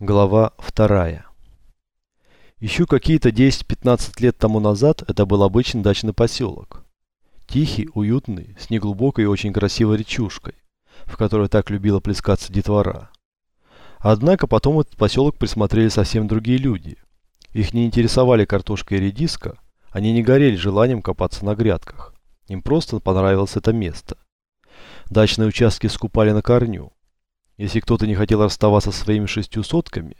Глава вторая. Еще какие-то 10-15 лет тому назад это был обычный дачный поселок. Тихий, уютный, с неглубокой и очень красивой речушкой, в которой так любила плескаться детвора. Однако потом этот поселок присмотрели совсем другие люди. Их не интересовали картошка и редиска, они не горели желанием копаться на грядках. Им просто понравилось это место. Дачные участки скупали на корню. Если кто-то не хотел расставаться со своими шестью сотками,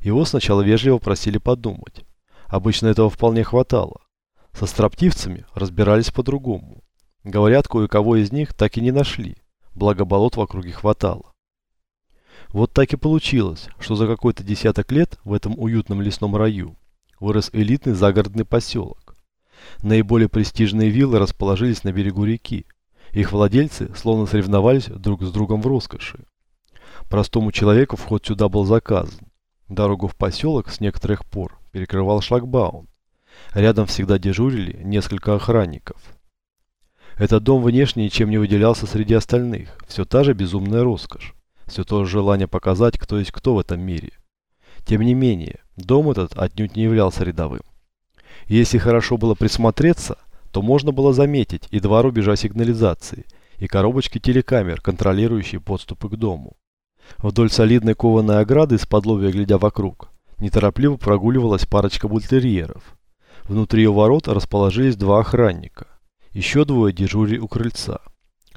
его сначала вежливо просили подумать. Обычно этого вполне хватало. Со строптивцами разбирались по-другому. Говорят, кое-кого из них так и не нашли, благо болот в округе хватало. Вот так и получилось, что за какой-то десяток лет в этом уютном лесном раю вырос элитный загородный поселок. Наиболее престижные виллы расположились на берегу реки. Их владельцы словно соревновались друг с другом в роскоши. Простому человеку вход сюда был заказан. Дорогу в поселок с некоторых пор перекрывал шлагбаум. Рядом всегда дежурили несколько охранников. Этот дом внешне ничем не выделялся среди остальных. Все та же безумная роскошь. Все то же желание показать, кто есть кто в этом мире. Тем не менее, дом этот отнюдь не являлся рядовым. Если хорошо было присмотреться, то можно было заметить и два рубежа сигнализации, и коробочки телекамер, контролирующие подступы к дому. Вдоль солидной кованой ограды, из-под лобья глядя вокруг, неторопливо прогуливалась парочка бультерьеров. Внутри у ворот расположились два охранника. Еще двое дежурили у крыльца.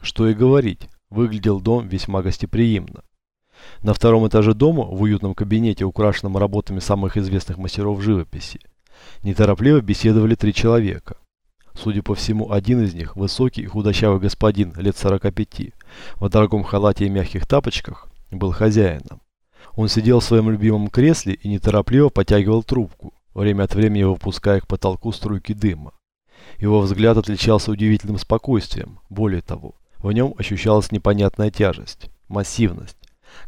Что и говорить, выглядел дом весьма гостеприимно. На втором этаже дома, в уютном кабинете, украшенном работами самых известных мастеров живописи, неторопливо беседовали три человека. Судя по всему, один из них, высокий и худощавый господин лет 45, в дорогом халате и мягких тапочках, был хозяином. Он сидел в своем любимом кресле и неторопливо потягивал трубку, время от времени выпуская к потолку струйки дыма. Его взгляд отличался удивительным спокойствием, более того, в нем ощущалась непонятная тяжесть, массивность.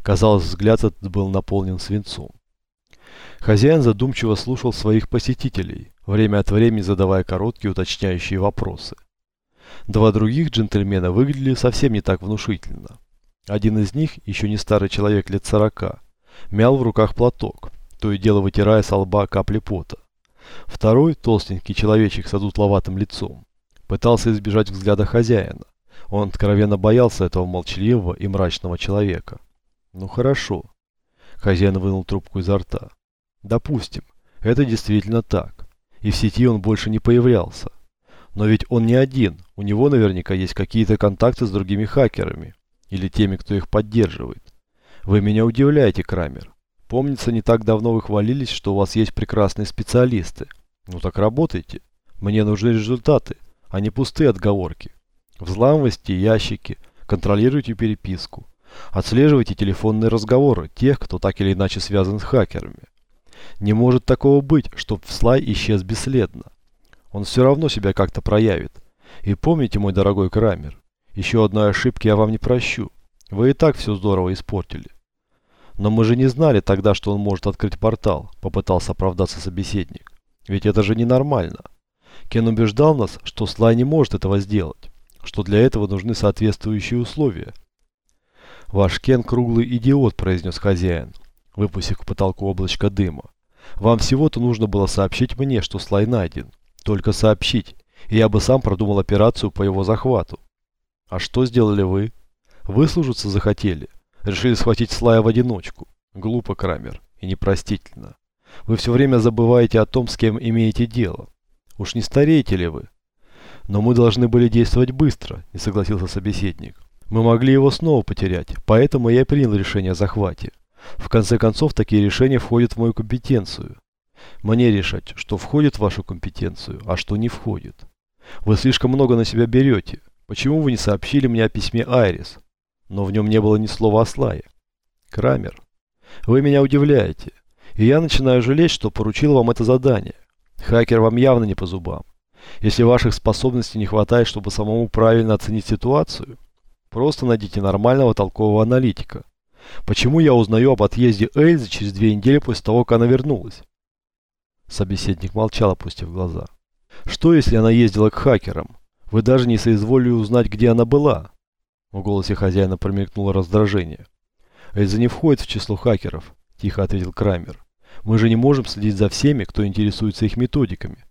Казалось, взгляд этот был наполнен свинцом. Хозяин задумчиво слушал своих посетителей, время от времени задавая короткие уточняющие вопросы. Два других джентльмена выглядели совсем не так внушительно. Один из них, еще не старый человек лет сорока, мял в руках платок, то и дело вытирая со лба капли пота. Второй, толстенький человечек с одутловатым лицом, пытался избежать взгляда хозяина. Он откровенно боялся этого молчаливого и мрачного человека. Ну хорошо. Хозяин вынул трубку изо рта. Допустим, это действительно так. И в сети он больше не появлялся. Но ведь он не один, у него наверняка есть какие-то контакты с другими хакерами или теми, кто их поддерживает. Вы меня удивляете, Крамер. Помнится, не так давно вы хвалились, что у вас есть прекрасные специалисты. Ну так работайте. Мне нужны результаты, а не пустые отговорки. Взламывайте ящики, контролируйте переписку. Отслеживайте телефонные разговоры тех, кто так или иначе связан с хакерами. Не может такого быть, чтоб Слай исчез бесследно. Он все равно себя как-то проявит. И помните, мой дорогой Крамер, еще одной ошибки я вам не прощу. Вы и так все здорово испортили. Но мы же не знали тогда, что он может открыть портал, попытался оправдаться собеседник. Ведь это же ненормально. Кен убеждал нас, что Слай не может этого сделать, что для этого нужны соответствующие условия. Ваш Кен круглый идиот, произнес хозяин, выпустив к потолку облачко дыма. Вам всего-то нужно было сообщить мне, что Слай найден. Только сообщить, и я бы сам продумал операцию по его захвату. А что сделали вы? Выслужиться захотели. Решили схватить Слая в одиночку. Глупо, Крамер. И непростительно. Вы все время забываете о том, с кем имеете дело. Уж не стареете ли вы? Но мы должны были действовать быстро, не согласился собеседник. Мы могли его снова потерять, поэтому я принял решение о захвате. В конце концов, такие решения входят в мою компетенцию. Мне решать, что входит в вашу компетенцию, а что не входит. Вы слишком много на себя берете. Почему вы не сообщили мне о письме Айрис? Но в нем не было ни слова о Слае. Крамер, вы меня удивляете. И я начинаю жалеть, что поручил вам это задание. Хакер вам явно не по зубам. Если ваших способностей не хватает, чтобы самому правильно оценить ситуацию, просто найдите нормального толкового аналитика. Почему я узнаю об отъезде Эльзы через две недели после того, как она вернулась? Собеседник молчал, опустив глаза. Что, если она ездила к хакерам? Вы даже не соизволили узнать, где она была. В голосе хозяина промелькнуло раздражение. Эльза не входит в число хакеров. тихо ответил Крамер. Мы же не можем следить за всеми, кто интересуется их методиками.